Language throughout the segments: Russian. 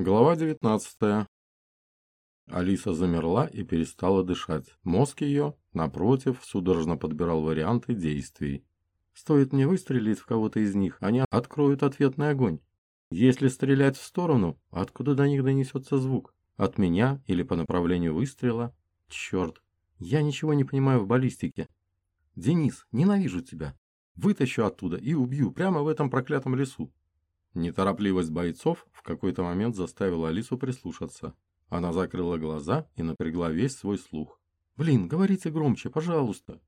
Глава 19. Алиса замерла и перестала дышать. Мозг ее, напротив, судорожно подбирал варианты действий. Стоит мне выстрелить в кого-то из них, они откроют ответный огонь. Если стрелять в сторону, откуда до них донесется звук? От меня или по направлению выстрела? Черт, я ничего не понимаю в баллистике. Денис, ненавижу тебя. Вытащу оттуда и убью прямо в этом проклятом лесу. Неторопливость бойцов какой-то момент заставила Алису прислушаться. Она закрыла глаза и напрягла весь свой слух. «Блин, говорите громче, пожалуйста!»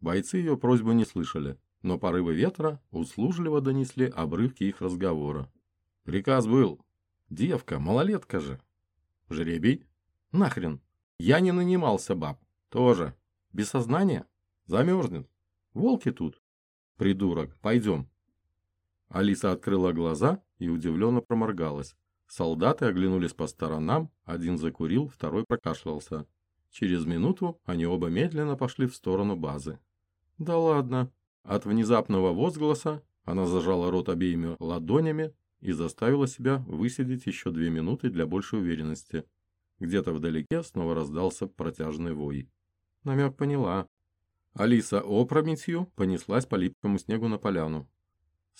Бойцы ее просьбу не слышали, но порывы ветра услужливо донесли обрывки их разговора. «Приказ был. Девка, малолетка же!» «Жребий?» «Нахрен! Я не нанимался, баб!» «Тоже. Без сознания? Замерзнет. Волки тут!» «Придурок, пойдем!» Алиса открыла глаза и удивленно проморгалась. Солдаты оглянулись по сторонам, один закурил, второй прокашлялся. Через минуту они оба медленно пошли в сторону базы. «Да ладно!» От внезапного возгласа она зажала рот обеими ладонями и заставила себя высидеть еще две минуты для большей уверенности. Где-то вдалеке снова раздался протяжный вой. Намек поняла. Алиса опрометью понеслась по липкому снегу на поляну.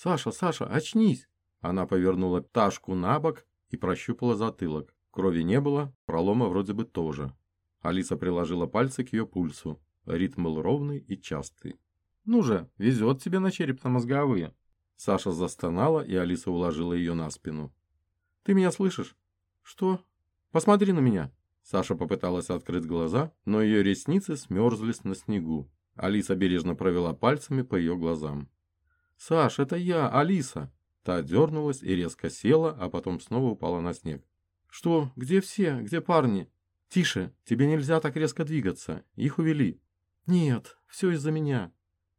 «Саша, Саша, очнись!» Она повернула ташку на бок и прощупала затылок. Крови не было, пролома вроде бы тоже. Алиса приложила пальцы к ее пульсу. Ритм был ровный и частый. «Ну же, везет тебе на черепно-мозговые!» Саша застонала, и Алиса уложила ее на спину. «Ты меня слышишь?» «Что? Посмотри на меня!» Саша попыталась открыть глаза, но ее ресницы смерзлись на снегу. Алиса бережно провела пальцами по ее глазам. «Саш, это я, Алиса!» Та дернулась и резко села, а потом снова упала на снег. «Что? Где все? Где парни?» «Тише, тебе нельзя так резко двигаться. Их увели». «Нет, все из-за меня».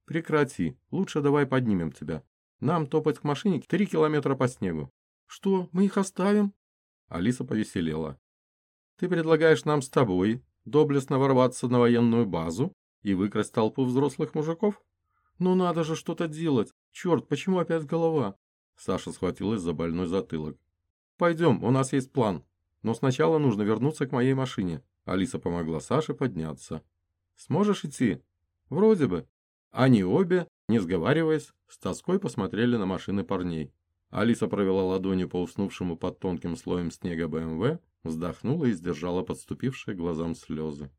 «Прекрати. Лучше давай поднимем тебя. Нам топать к машине три километра по снегу». «Что, мы их оставим?» Алиса повеселела. «Ты предлагаешь нам с тобой доблестно ворваться на военную базу и выкрасть толпу взрослых мужиков? Ну надо же что-то делать. Черт, почему опять голова? Саша схватилась за больной затылок. Пойдем, у нас есть план. Но сначала нужно вернуться к моей машине. Алиса помогла Саше подняться. Сможешь идти? Вроде бы. Они обе, не сговариваясь, с тоской посмотрели на машины парней. Алиса провела ладонью по уснувшему под тонким слоем снега БМВ, вздохнула и сдержала подступившие глазам слезы.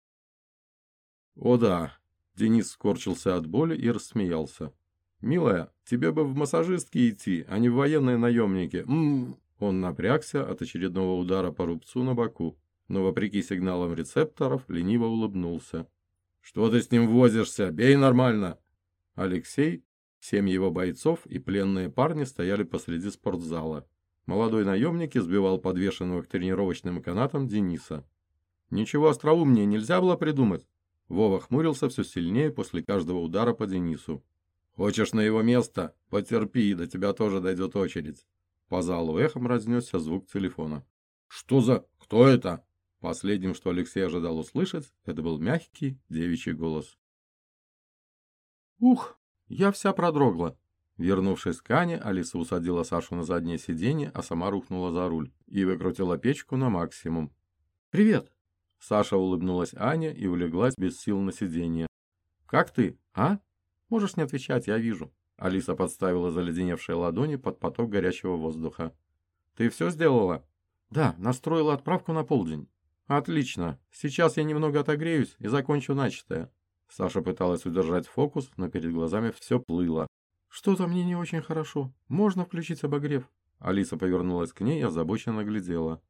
«О да!» Денис скорчился от боли и рассмеялся. «Милая, тебе бы в массажистки идти, а не в военные наемники. М -м -м. Он напрягся от очередного удара по рубцу на боку, но, вопреки сигналам рецепторов, лениво улыбнулся. «Что ты с ним возишься? Бей нормально!» Алексей, семь его бойцов и пленные парни стояли посреди спортзала. Молодой наемник избивал подвешенного к тренировочным канатам Дениса. «Ничего остроумнее нельзя было придумать?» Вова хмурился все сильнее после каждого удара по Денису. «Хочешь на его место? Потерпи, до тебя тоже дойдет очередь». По залу эхом разнесся звук телефона. «Что за... Кто это?» Последним, что Алексей ожидал услышать, это был мягкий девичий голос. «Ух, я вся продрогла». Вернувшись к Ане, Алиса усадила Сашу на заднее сиденье, а сама рухнула за руль и выкрутила печку на максимум. «Привет!» Саша улыбнулась Ане и улеглась без сил на сиденье. «Как ты, а?» «Можешь не отвечать, я вижу». Алиса подставила заледеневшие ладони под поток горячего воздуха. «Ты все сделала?» «Да, настроила отправку на полдень». «Отлично. Сейчас я немного отогреюсь и закончу начатое». Саша пыталась удержать фокус, но перед глазами все плыло. «Что-то мне не очень хорошо. Можно включить обогрев?» Алиса повернулась к ней и озабоченно глядела.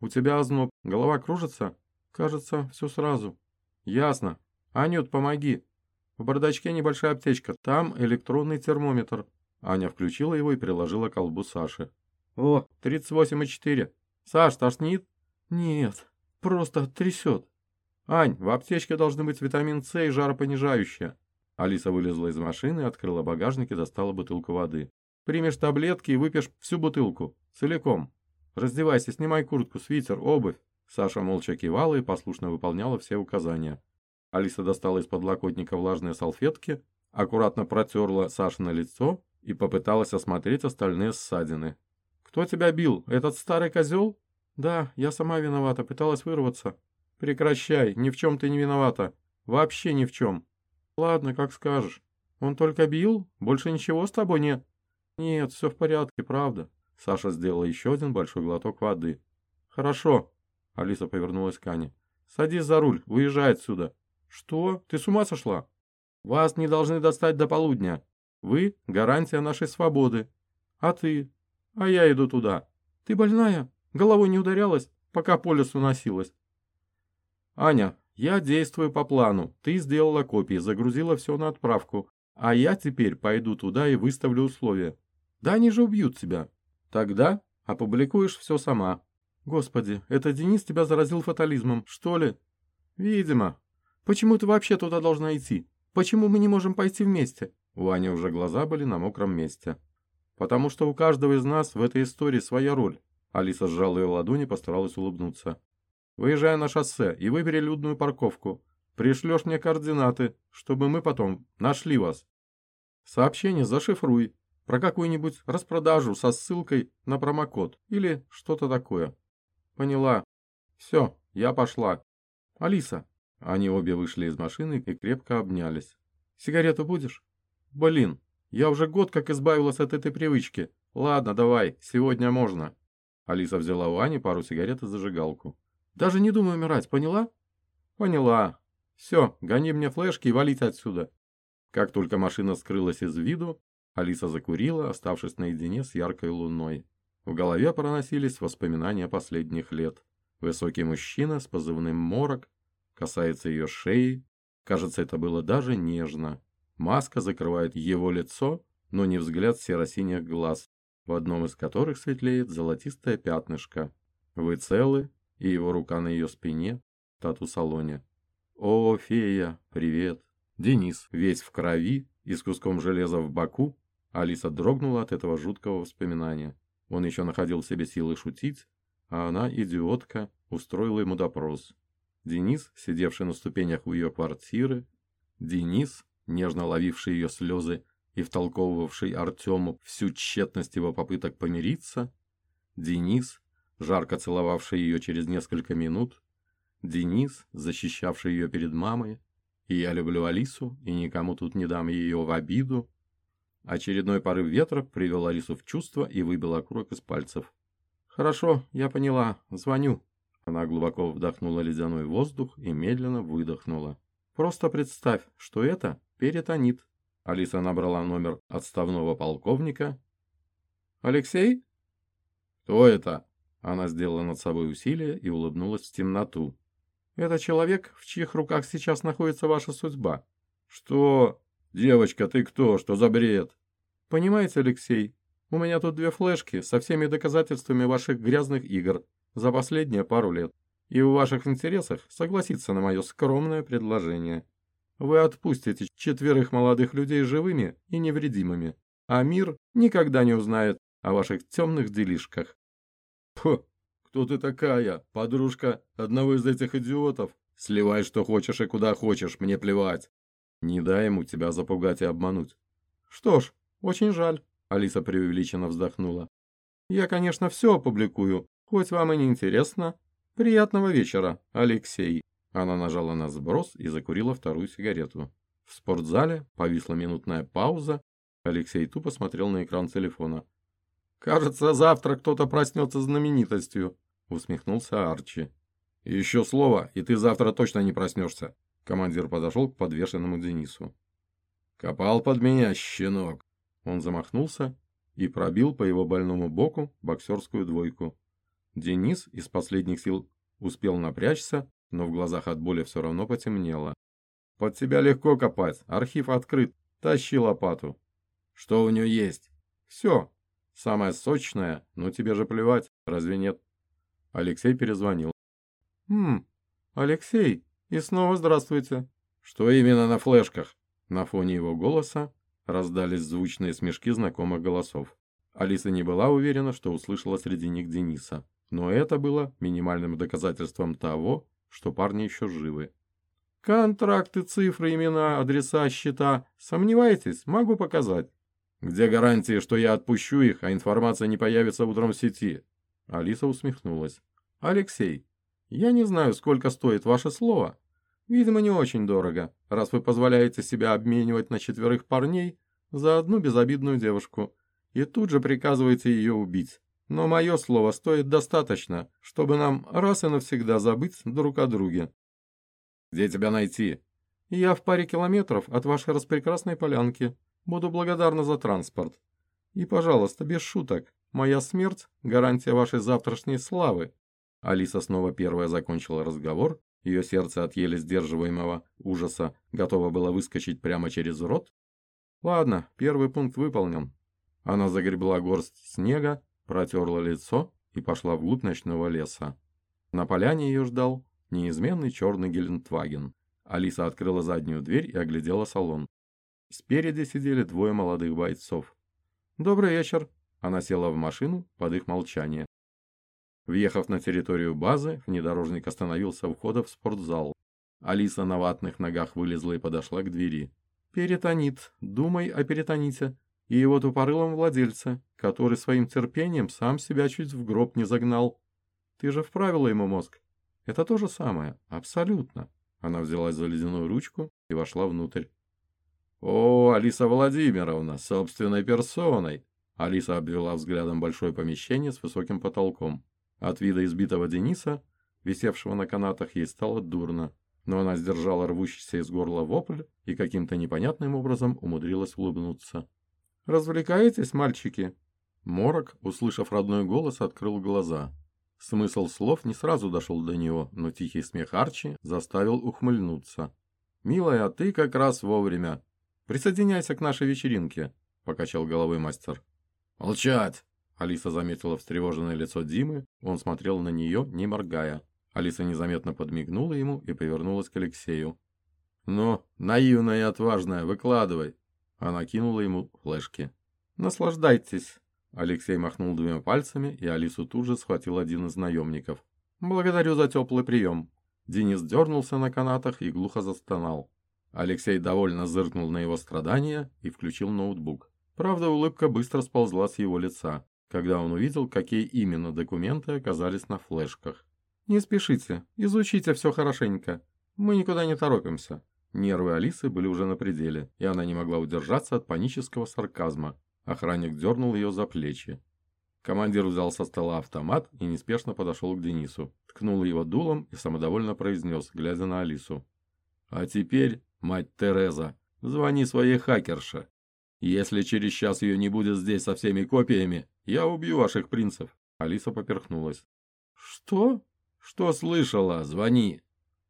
«У тебя озноб. Голова кружится?» «Кажется, все сразу». «Ясно. Анют, помоги. В бардачке небольшая аптечка, там электронный термометр. Аня включила его и приложила к колбу Саши. О, 38,4. Саш, тошнит? Нет, просто трясет. Ань, в аптечке должны быть витамин С и жаропонижающее. Алиса вылезла из машины, открыла багажник и достала бутылку воды. Примешь таблетки и выпьешь всю бутылку. Целиком. Раздевайся, снимай куртку, свитер, обувь. Саша молча кивала и послушно выполняла все указания. Алиса достала из подлокотника влажные салфетки, аккуратно протерла Саше на лицо и попыталась осмотреть остальные ссадины. «Кто тебя бил? Этот старый козел?» Да, я сама виновата, пыталась вырваться. Прекращай, ни в чем ты не виновата. Вообще ни в чем. Ладно, как скажешь. Он только бил? Больше ничего с тобой нет? Нет, все в порядке, правда. Саша сделала еще один большой глоток воды. Хорошо. Алиса повернулась к Ане. Садись за руль, уезжай отсюда. Что? Ты с ума сошла? Вас не должны достать до полудня. Вы – гарантия нашей свободы. А ты? А я иду туда. Ты больная? Головой не ударялась, пока по лесу носилась? Аня, я действую по плану. Ты сделала копии, загрузила все на отправку. А я теперь пойду туда и выставлю условия. Да они же убьют тебя. Тогда опубликуешь все сама. Господи, это Денис тебя заразил фатализмом, что ли? Видимо. Почему ты вообще туда должна идти? Почему мы не можем пойти вместе? У Ани уже глаза были на мокром месте. Потому что у каждого из нас в этой истории своя роль. Алиса сжала ее ладони и постаралась улыбнуться. Выезжай на шоссе и выбери людную парковку. Пришлешь мне координаты, чтобы мы потом нашли вас. Сообщение зашифруй про какую-нибудь распродажу со ссылкой на промокод или что-то такое. Поняла. Все, я пошла. Алиса. Они обе вышли из машины и крепко обнялись. Сигарету будешь? Блин, я уже год как избавилась от этой привычки. Ладно, давай, сегодня можно. Алиса взяла у Ани пару сигарет и зажигалку. Даже не думай умирать, поняла? Поняла. Все, гони мне флешки и валить отсюда. Как только машина скрылась из виду, Алиса закурила, оставшись наедине с яркой луной. В голове проносились воспоминания последних лет. Высокий мужчина с позывным «Морок» касается ее шеи. Кажется, это было даже нежно. Маска закрывает его лицо, но не взгляд серо-синих глаз, в одном из которых светлеет золотистое пятнышко. Вы целы, и его рука на ее спине, в тату-салоне. «О, фея, привет!» Денис, весь в крови и с куском железа в боку, Алиса дрогнула от этого жуткого воспоминания. Он еще находил в себе силы шутить, а она, идиотка, устроила ему допрос. Денис, сидевший на ступенях у ее квартиры, Денис, нежно ловивший ее слезы и втолковывавший Артему всю тщетность его попыток помириться, Денис, жарко целовавший ее через несколько минут, Денис, защищавший ее перед мамой, и я люблю Алису, и никому тут не дам ее в обиду. Очередной порыв ветра привел Алису в чувство и выбил окурок из пальцев. «Хорошо, я поняла. Звоню». Она глубоко вдохнула ледяной воздух и медленно выдохнула. «Просто представь, что это перитонит». Алиса набрала номер отставного полковника. «Алексей?» «Кто это?» Она сделала над собой усилие и улыбнулась в темноту. «Это человек, в чьих руках сейчас находится ваша судьба». «Что? Девочка, ты кто? Что за бред?» «Понимаете, Алексей, у меня тут две флешки со всеми доказательствами ваших грязных игр за последние пару лет. И в ваших интересах согласиться на мое скромное предложение. Вы отпустите четверых молодых людей живыми и невредимыми, а мир никогда не узнает о ваших темных делишках. Фу, кто ты такая, подружка одного из этих идиотов? Сливай, что хочешь и куда хочешь, мне плевать. Не дай ему тебя запугать и обмануть. Что ж, очень жаль, Алиса преувеличенно вздохнула. Я, конечно, все опубликую, хоть вам и не интересно. Приятного вечера, Алексей. Она нажала на сброс и закурила вторую сигарету. В спортзале повисла минутная пауза. Алексей тупо смотрел на экран телефона. «Кажется, завтра кто-то проснется знаменитостью», — усмехнулся Арчи. «Еще слово, и ты завтра точно не проснешься», — командир подошел к подвешенному Денису. «Копал под меня, щенок!» Он замахнулся и пробил по его больному боку боксерскую двойку. Денис из последних сил успел напрячься, но в глазах от боли все равно потемнело. «Под тебя легко копать, архив открыт, тащи лопату». «Что у нее есть?» «Все, Самая сочная, но тебе же плевать, разве нет? Алексей перезвонил. «Хм, Алексей, и снова здравствуйте». «Что именно на флешках?» На фоне его голоса раздались звучные смешки знакомых голосов. Алиса не была уверена, что услышала среди них Дениса, но это было минимальным доказательством того, что парни еще живы. «Контракты, цифры, имена, адреса, счета. Сомневаетесь? Могу показать». Где гарантии, что я отпущу их, а информация не появится утром в сети? Алиса усмехнулась. Алексей, я не знаю, сколько стоит ваше слово. Видимо, не очень дорого, раз вы позволяете себя обменивать на четверых парней за одну безобидную девушку и тут же приказываете ее убить. Но мое слово стоит достаточно, чтобы нам раз и навсегда забыть друг о друге. Где тебя найти? Я в паре километров от вашей распрекрасной полянки. Буду благодарна за транспорт. И, пожалуйста, без шуток. Моя смерть – гарантия вашей завтрашней славы. Алиса снова первая закончила разговор. Ее сердце от еле сдерживаемого ужаса готово было выскочить прямо через рот. Ладно, первый пункт выполнен. Она загребла горсть снега, протерла лицо и пошла вглубь ночного леса. На поляне ее ждал неизменный черный Гелендваген. Алиса открыла заднюю дверь и оглядела салон. Спереди сидели двое молодых бойцов. «Добрый вечер!» Она села в машину под их молчание. Въехав на территорию базы, внедорожник остановился у входа в спортзал. Алиса на ватных ногах вылезла и подошла к двери. «Перитонит. Думай о перитоните и его тупорылом владельце, который своим терпением сам себя чуть в гроб не загнал. Ты же вправила ему мозг. Это то же самое, абсолютно. Она взялась за ледяную ручку и вошла внутрь. «О, Алиса Владимировна, собственной персоной!» Алиса обвела взглядом большое помещение с высоким потолком. От вида избитого Дениса, висевшего на канатах, ей стало дурно, но она сдержала рвущийся из горла вопль и каким-то непонятным образом умудрилась улыбнуться. «Развлекаетесь, мальчики?» Морок, услышав родной голос, открыл глаза. Смысл слов не сразу дошел до него, но тихий смех Арчи заставил ухмыльнуться. «Милая, ты как раз вовремя. Присоединяйся к нашей вечеринке», — покачал головой мастер. «Молчать!» — Алиса заметила встревоженное лицо Димы, он смотрел на нее, не моргая. Алиса незаметно подмигнула ему и повернулась к Алексею. «Ну, наивная и отважная, выкладывай!» Она кинула ему флешки. «Наслаждайтесь!» Алексей махнул двумя пальцами, и Алису тут же схватил один из наемников. «Благодарю за теплый прием!» Денис дернулся на канатах и глухо застонал. Алексей довольно зыркнул на его страдания и включил ноутбук. Правда, улыбка быстро сползла с его лица, когда он увидел, какие именно документы оказались на флешках. «Не спешите, изучите все хорошенько. Мы никуда не торопимся. Нервы Алисы были уже на пределе, и она не могла удержаться от панического сарказма. Охранник дернул ее за плечи. Командир взял со стола автомат и неспешно подошел к Денису, ткнул его дулом и самодовольно произнес, глядя на Алису. «А теперь, мать Тереза, звони своей хакерше. Если через час ее не будет здесь со всеми копиями, я убью ваших принцев». Алиса поперхнулась. «Что?» «Что слышала? Звони».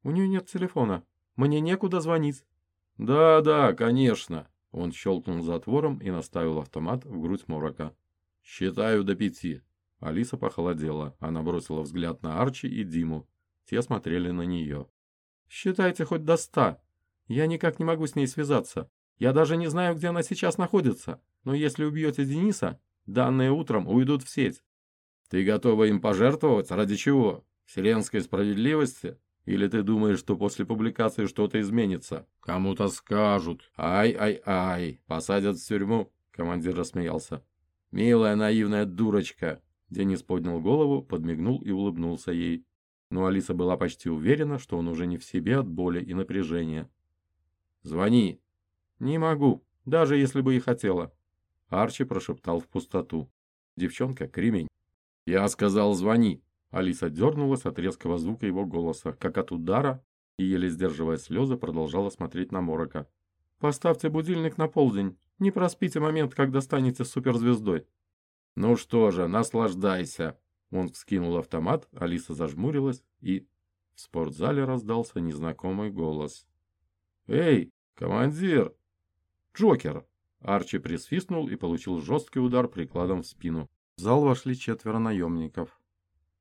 «У нее нет телефона», мне некуда звонить». «Да, да, конечно». Он щелкнул затвором и наставил автомат в грудь Морока. «Считаю до пяти». Алиса похолодела. Она бросила взгляд на Арчи и Диму. Те смотрели на нее. «Считайте хоть до ста. Я никак не могу с ней связаться. Я даже не знаю, где она сейчас находится. Но если убьете Дениса, данные утром уйдут в сеть». «Ты готова им пожертвовать? Ради чего? Вселенской справедливости?» Или ты думаешь, что после публикации что-то изменится? Кому-то скажут. Ай-ай-ай, посадят в тюрьму. Командир рассмеялся. Милая наивная дурочка. Денис поднял голову, подмигнул и улыбнулся ей. Но Алиса была почти уверена, что он уже не в себе от боли и напряжения. «Звони». «Не могу, даже если бы и хотела». Арчи прошептал в пустоту. Девчонка — кремень. «Я сказал, звони». Алиса дернулась от резкого звука его голоса, как от удара, и, еле сдерживая слезы, продолжала смотреть на Морока. «Поставьте будильник на полдень. Не проспите момент, когда станете суперзвездой». «Ну что же, наслаждайся!» Он вскинул автомат, Алиса зажмурилась, и в спортзале раздался незнакомый голос. «Эй, командир!» «Джокер!» Арчи присвистнул и получил жесткий удар прикладом в спину. В зал вошли четверо наемников.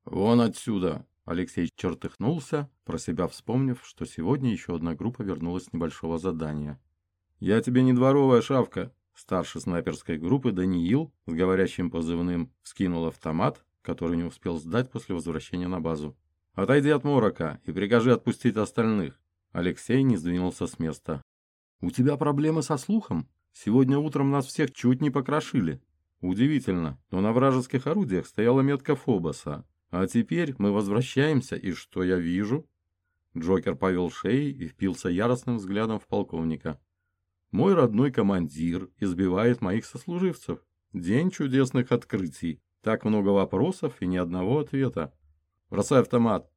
«Вон отсюда!» Алексей чертыхнулся, про себя вспомнив, что сегодня еще одна группа вернулась с небольшого задания. «Я тебе не дворовая шавка!» Старший снайперской группы Даниил с говорящим позывным вскинул автомат, который не успел сдать после возвращения на базу. «Отойди от морока и прикажи отпустить остальных!» Алексей не сдвинулся с места. «У тебя проблемы со слухом? Сегодня утром нас всех чуть не покрошили!» Удивительно, но на вражеских орудиях стояла метка Фобоса, А теперь мы возвращаемся, и что я вижу? Джокер повел шеей и впился яростным взглядом в полковника. Мой родной командир избивает моих сослуживцев. День чудесных открытий. Так много вопросов и ни одного ответа. Бросай автомат.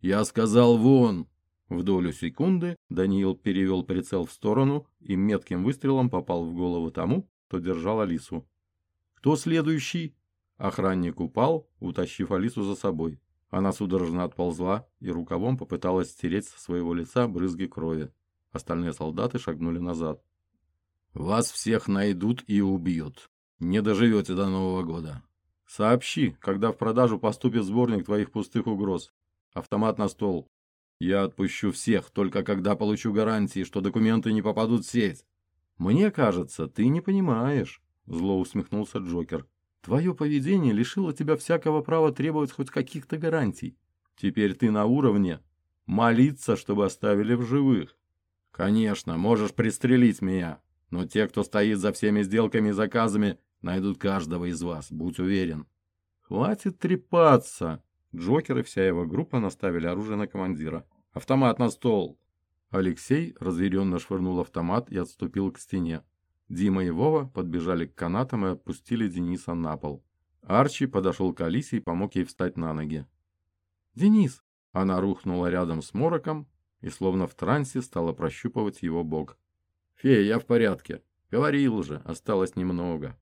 Я сказал вон. В долю секунды Даниил перевел прицел в сторону и метким выстрелом попал в голову тому, кто держал Алису. Кто следующий? Охранник упал, утащив Алису за собой. Она судорожно отползла и рукавом попыталась стереть со своего лица брызги крови. Остальные солдаты шагнули назад. «Вас всех найдут и убьют. Не доживете до Нового года. Сообщи, когда в продажу поступит сборник твоих пустых угроз. Автомат на стол. Я отпущу всех, только когда получу гарантии, что документы не попадут в сеть. Мне кажется, ты не понимаешь, зло усмехнулся Джокер. Твое поведение лишило тебя всякого права требовать хоть каких-то гарантий. Теперь ты на уровне молиться, чтобы оставили в живых. Конечно, можешь пристрелить меня, но те, кто стоит за всеми сделками и заказами, найдут каждого из вас, будь уверен. Хватит трепаться. Джокер и вся его группа наставили оружие на командира. Автомат на стол. Алексей разъяренно швырнул автомат и отступил к стене. Дима и Вова подбежали к канатам и отпустили Дениса на пол. Арчи подошел к Алисе и помог ей встать на ноги. «Денис!» Она рухнула рядом с Мороком и словно в трансе стала прощупывать его бок. «Фея, я в порядке. Говорил же, осталось немного».